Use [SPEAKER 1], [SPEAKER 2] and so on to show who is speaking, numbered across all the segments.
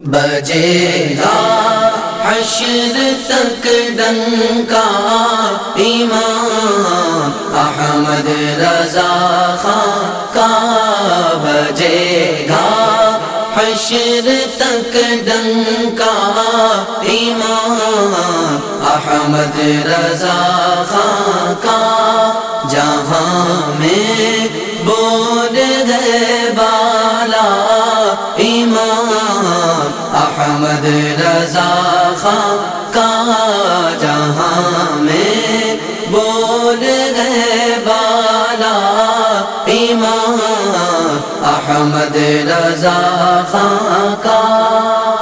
[SPEAKER 1] بجے گا حشر تک ڈنکا ایمان، احمد رضا خان کا بجے گا حشر تک ڈنکا ایمان، احمد رضا خان کا جہاں میں بول گئے بالا احمد رضا خان کا جہاں میں بول گئے بالا ایمان احمد رضا خان کا۔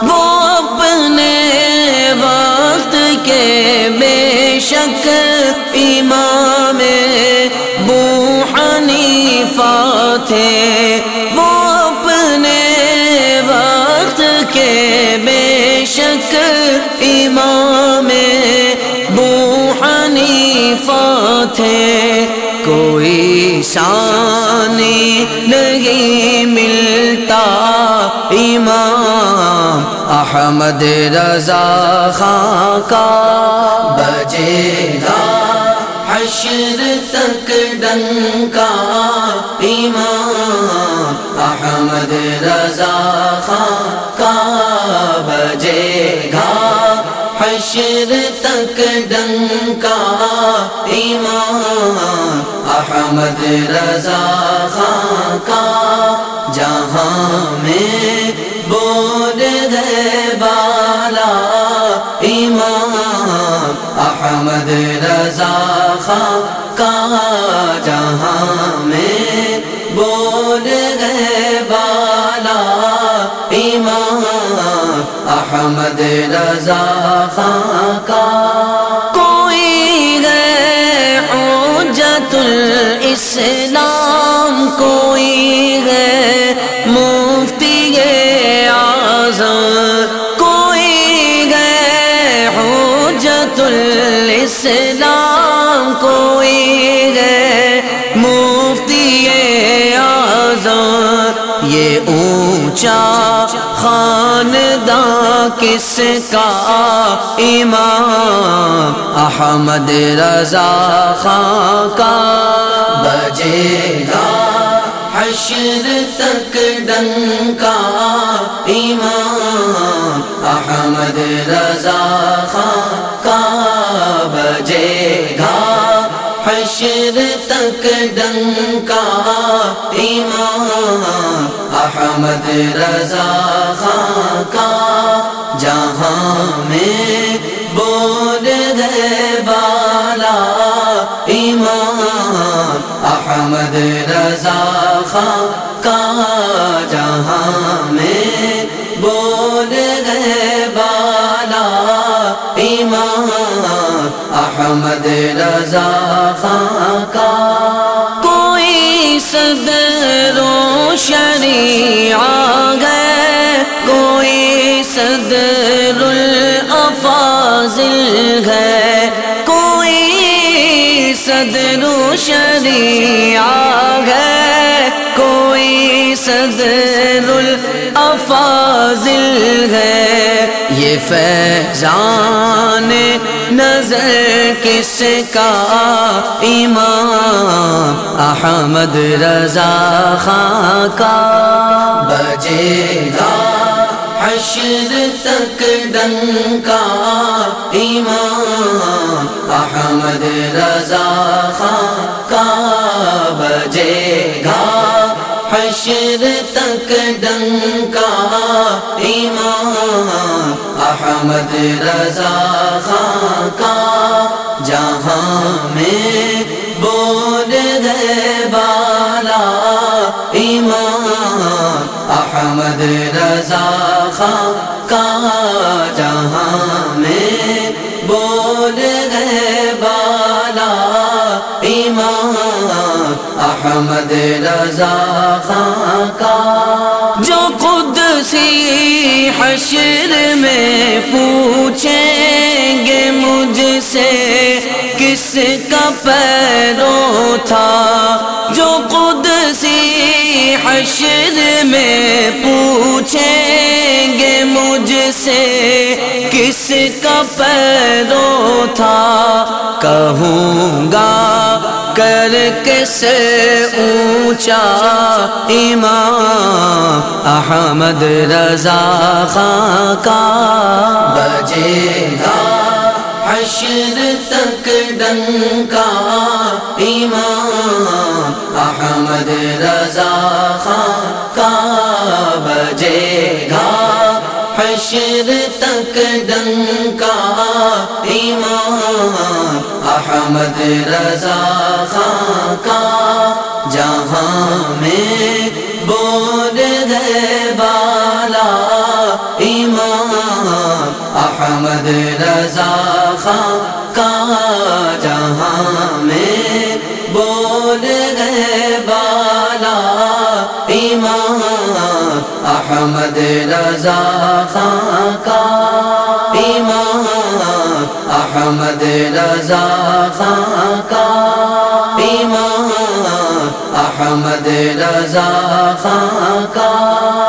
[SPEAKER 2] وہ اپنے وقت کے بے شک امام بو حنیفہ تھے۔ وہ اپنے وقت کے بے امام بو حنیفہ تھے، کوئی شانی نہیں ملتا۔ امام احمد رضا خان کا
[SPEAKER 1] بجے گا حشر تک ڈنکا۔ ایمان احمد رضا خان بجے گا۔ حشر تک ڈنکا ایمان، احمد رضا خان کا۔ جہاں میں بول گئے بالا، ایمان، احمد رضا خان کا۔ جہاں میں بول گئے بالا ایمان احمد رضا خان کا
[SPEAKER 2] کوئی ہے حجت الاسلام؟ کوئی ہے مفتی اعظم؟ کوئی ہے حجت الاسلام؟ کوئی ہے مفتی اعظم؟ یہ اونچا خاندان کس کا امام؟ احمد رضا خان کا۔
[SPEAKER 1] بجے گا حشر تک ڈنکا ایمان احمد رضا خان کا۔ بجے گا حشر تک ڈنکا ایمان احمد رضا خان کا۔ جہاں میں بول گئے بالا ایمان، احمد رضا خان کا جہاں میں بول گئے بالا ایمان، احمد رضا خان کا۔
[SPEAKER 2] کوئی صدر و شریعہ گئے صدر الافاضل ہے کوئی صدر شریعہ ہے کوئی صدر الافاضل ہے یہ فیضان نظر کس کا امام احمد رضا خان کا
[SPEAKER 1] بجے گا حشر تک ڈنکا، ایمان، احمد رضا خان کا بجے گا۔ حشر تک ڈنکا، ایمان، احمد رضا خان کا۔ جہاں میں بول گئے بالا، ایمان احمد رضا خان کا جہاں میں بول گئے بالا ایمان؟ احمد رضا خان کا
[SPEAKER 2] جو خود سی حشر میں پوچھیں گے مجھ سے، کس کا پیرو تھا؟ حشر میں پوچھیں گے مجھ سے کس کا پیرو تھا؟ کہوں گا، کر کس اونچا امام احمد رضا خان کا؟
[SPEAKER 1] بجے گا۔ حشر تک ڈنکا ایمان، احمد رضا خان کا بجے گا۔ حشر تک ڈنکا ایمان، احمد رضا خان کا جہاں میں بول ہے بالا احمد رضا خان کا جہاں میں بول گئے بالا ایمان احمد رضا خان کا ایمان احمد رضا خان کا ایمان احمد رضا خان کا